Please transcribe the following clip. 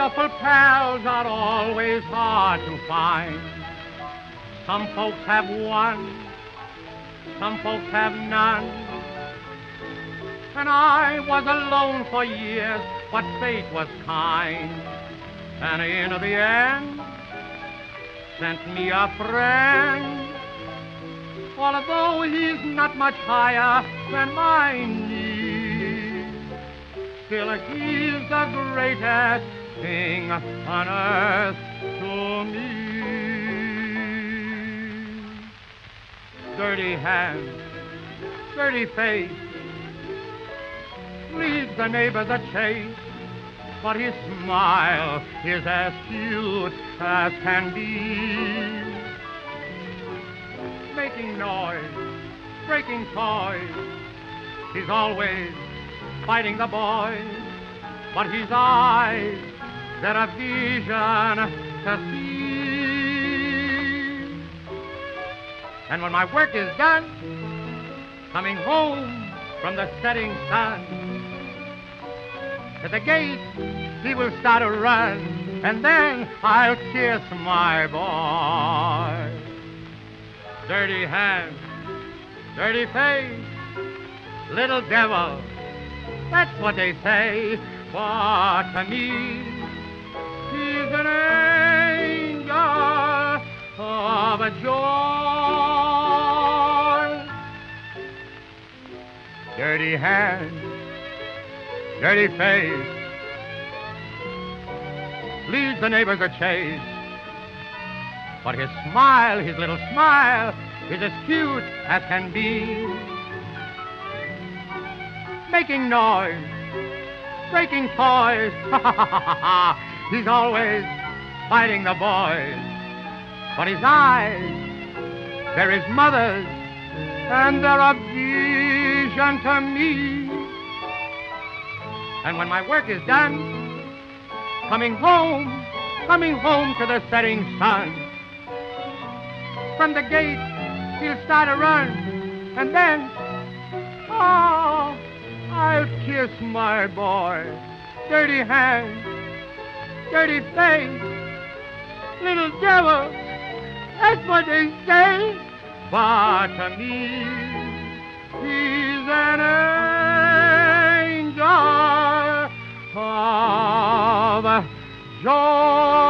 Wonderful pals are always hard to find. Some folks have one, some folks have none. And I was alone for years, but fate was kind. And in the end, sent me a friend. Although he's not much higher than my knee, still he's the greatest thing on earth to me. Dirty hands, dirty face, leads the neighbor a chase, but his smile is as cute as can be. Making noise, breaking toys, he's always fighting the boys, but his eyes, they're a vision to see. And when my work is done, coming home from the setting sun, to the gate he will start a run, and then I'll kiss my boy. Dirty hands, dirty face, little devil, that's what they say. But to me, joy. Dirty hands, dirty face, leads the neighbors a chase. But his smile, his little smile, is as cute as can be. Making noise, breaking toys, he's always fighting the boys. But his eyes, they're his mother's, and they're a vision to me. And when my work is done, coming home, coming home to the setting sun, from the gate he'll start a run, and then, oh, I'll kiss my boy. Dirty hands, dirty face, little devil, that's what they say. But to me, he's an angel of joy.